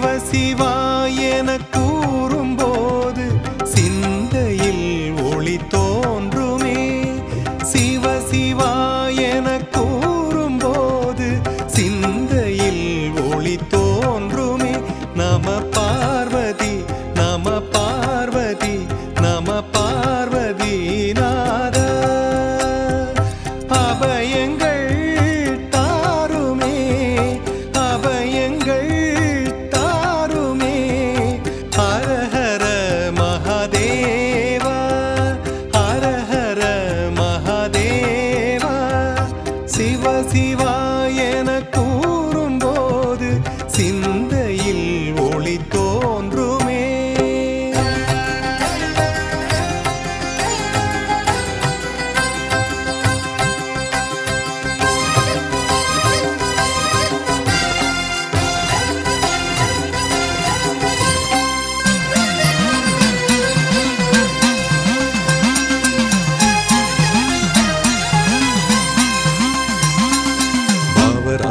சிவ சிவா எனக்கு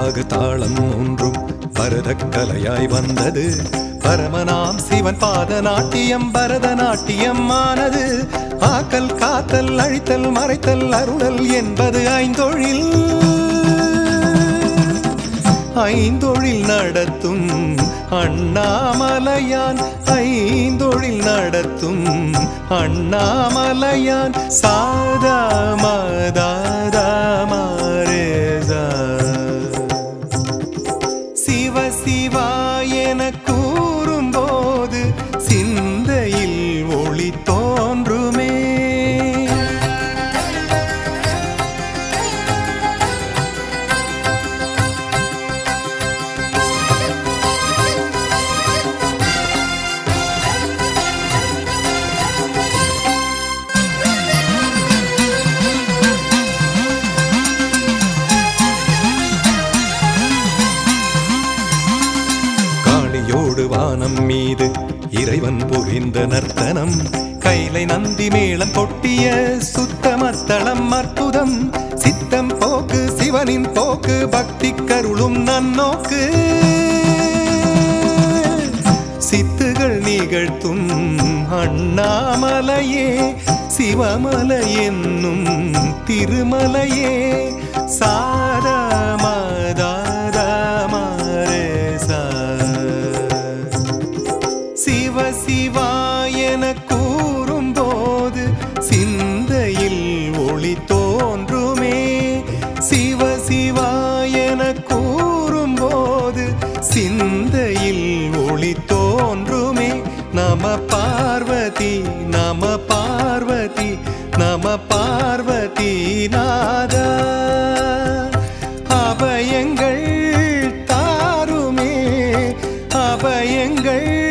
பாவராக தாளம் ஒன்றும் பரதக்கலையாய் வந்தது. பரமனாம் சிவன் பாத நாட்டியம் பரதநாட்டியம் ஆனது. ஆக்கல் காத்தல் அழித்தல் மறைத்தல் அருளல் என்பது ஐந்தொழில். ஐந்தொழில் நடத்தும் அண்ணாமலையான் ஐந்தொழில் நடத்தும் அண்ணாமலையான். சாதா மதாதா மாரேசா சிவ சிவா வானம் மீது இறைவன் புரிந்த நர்த்தனம். கைலை நந்தி மேளம் கொட்டிய சுத்தமத்தளம் அற்புதம். சித்தம் போக்கு சிவனின் போக்கு பக்தி கருளும் நன்னோக்கு. சித்துகள் நிகழ்த்தும் அண்ணாமலையே சிவமலை என்னும் திருமலையே. சாரம் சிந்தையில் ஒளி தோன்றுமே. நம பார்வதி நம பார்வதி நம பார்வதி நாதா. அபயங்கள் தாருமே. அபயங்கள்